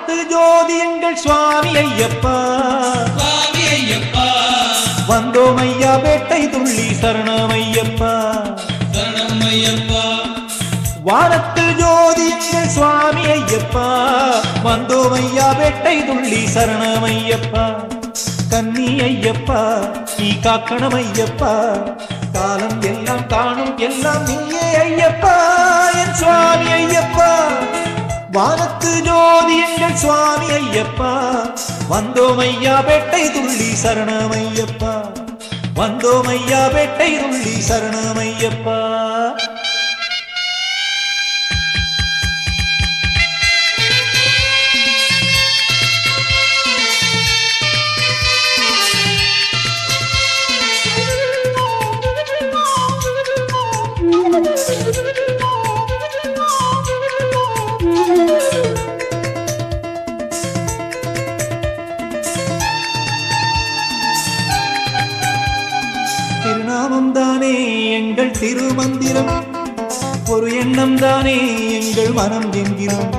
வானத்து ஜோதி எங்கள் சுவாமி ஐயப்பா. சுவாமி ஐயப்பா. வந்தோம் ஐயா வேட்டை துள்ளி சரணம் ஐயப்பா. சரணம் ஐயப்பா. வானத்து ஜோதி எங்கள் சுவாமி ஐயப்பா. வந்தோம் ஐயா வேட்டை துள்ளி சரணம் ஐயப்பா. கன்னி ஐயப்பா நீ காக்கணம் ஐயப்பா. காலம் எல்லாம் காணும் எல்லாம் நீயே ஐயப்பா. என் சுவாமி ஐயப்பா. வானத்து ஜோதி எங்கள் சுவாமி ஐயப்பா. வந்தோம் ஐயா பெட்டை துள்ளி சரணம் ஐயப்பா. வந்தோம் ஐயா பெட்டை துள்ளி சரணம் திருநாமம் தானே எங்கள் திருமந்திரம். ஒரு எண்ணம் தானே எங்கள் மனம் என்கிறோம்.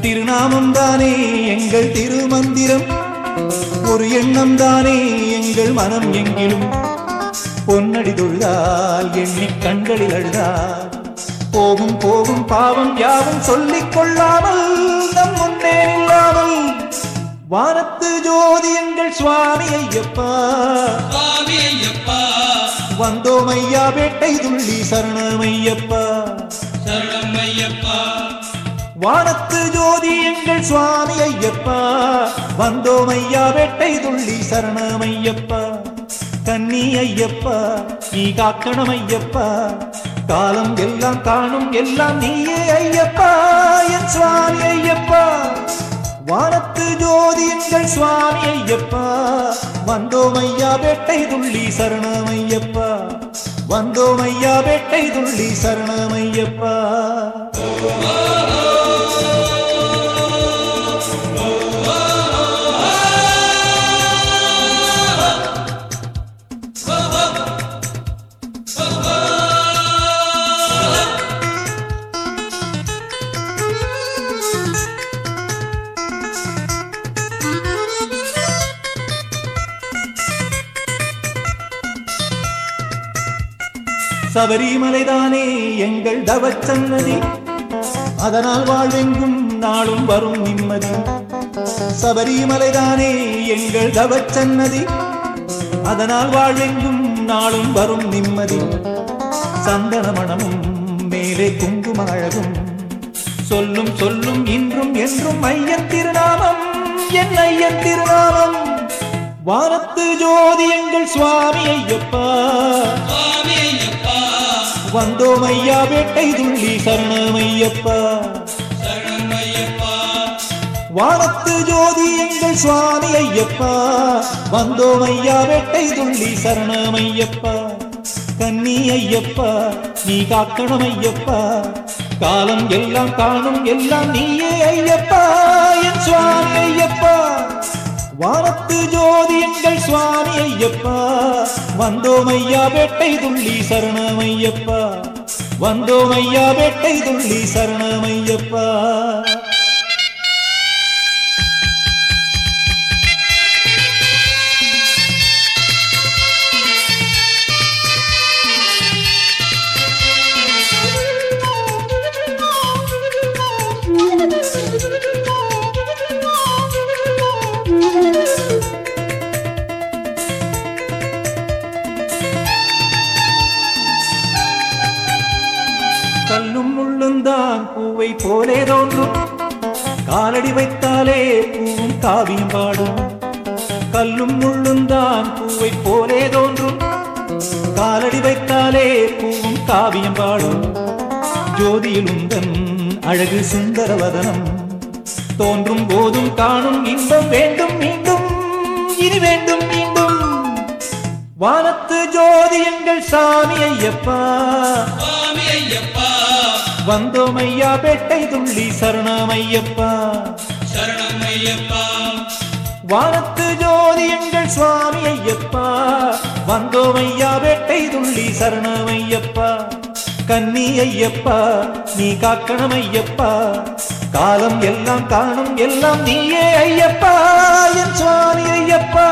திருநாமம் தானே எங்கள் திருமந்திரம். ஒரு எண்ணம் தானே எங்கள் மனம் எங்கிலும் பொன்னடி தொழுதால் எண்ணி கண்களில் அழுதால் போகும் போகும் பாவம் யாவும் சொல்லிக் கொள்ளாமல் நம் முன்னே இல்லாமல் வானத்து ஜோதி எங்கள் சுவாமி ஐயப்பா. சுவாமி ஐயப்பா. வந்தோம் ஐயா வேட்டை துள்ளி சரணம் ஐயப்பா சரணம் ஐயப்பா வானத்து ஜோதி எங்கள் சுவாமி ஐயப்பா. வந்தோம் ஐயா வேட்டை துள்ளி சரணம் ஐயப்பா கன்னி ஐயப்பா நீ காக்கணம் ஐயப்பா. காலம் எல்லாம் காணும் எல்லாம் நீயே ஐயப்பா. என் சுவாமி ஐயப்பா. வானத்து ஜோதி எங்கள் சுவாமி ஐயப்பா வந்தோம் ஐயா வேட்டை துள்ளி சரணம் ஐயப்பா வந்தோம் ஐயா வேட்டை துள்ளி சரணம் ஐயப்பா சபரிமலைதானே எங்கள் தவச்சன்னதி. அதனால் வாழ்வெங்கும் நாளும் வரும் நிம்மதி. சபரிமலைதானே எங்கள் தவச்சன்னதி. அதனால் வாழ்வெங்கும் நாளும் வரும் நிம்மதி. சந்தன மணமும் மேலே குங்கும அழகும். சொல்லும் சொல்லும் இன்றும் என்றும் ஐயன் திருநாமம் என் ஐயன் திருநாமம். வானத்து ஜோதி எங்கள் சுவாமி ஐயப்பா. சுவாமி ஐயப்பா வந்தோம் ஐயா வேட்டை துள்ளி சரணம் ஐயப்பா சரணம் ஐயப்பா வானத்து ஜோதி எங்கள் சுவாமி ஐயப்பா. வந்தோம் ஐயா வேட்டை துள்ளி சரணம் ஐயப்பா கன்னி ஐயப்பா நீ காக்கணம் ஐயப்பா. காலம் எல்லாம் காணும் எல்லாம் நீயே ஐயப்பா. என் சுவாமி ஐயப்பா. வானத்து ஜோதி எங்கள் சுவாமி ஐயப்பா. வந்தோம் ஐயா வேட்டை துள்ளி சரணமையப்பா. வந்தோம் ஐயா வேட்டை துள்ளி சரணமையப்பா. பூவை போலே தோன்றும். காலடி வைத்தாலே பூவும் காவியம் பாடும். கல்லும் முள்ளுந்தான் பூவை போலே தோன்றும். காலடி வைத்தாலே பூவும் காவியம் பாடும். ஜோதியில் உந்தன் அழகு சுந்தரவதனம். தோன்றும் போதும் காணும் இன்பம் வேண்டும் மீண்டும் இனி வேண்டும் மீண்டும். வானத்து ஜோதி எங்கள் சாமி ஐயப்பா ஐயப்பா. வந்தோம் ஐயா பேட்டை துள்ளி சரணம் ஐயப்பா சரணம் ஐயப்பா வானத்து ஜோதி எங்கள் சுவாமி ஐயப்பா. வந்தோம் ஐயா வேட்டை துள்ளி சரணம் ஐயப்பா கன்னி ஐயப்பா நீ காக்கணும் ஐயப்பா. காலம் எல்லாம் காணும் எல்லாம் நீயே ஐயப்பா. என் சுவாமி ஐயப்பா.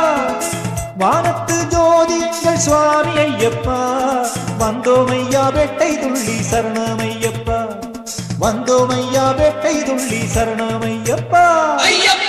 வானத்து ஜோதிங்கள் சுவாமி ஐயப்பா. வந்தோமையா வெட்டை துள்ளி சரணமையப்பா. வந்தோமையா வேட்டை துள்ளி சரணமையப்பா ஐயப்பா!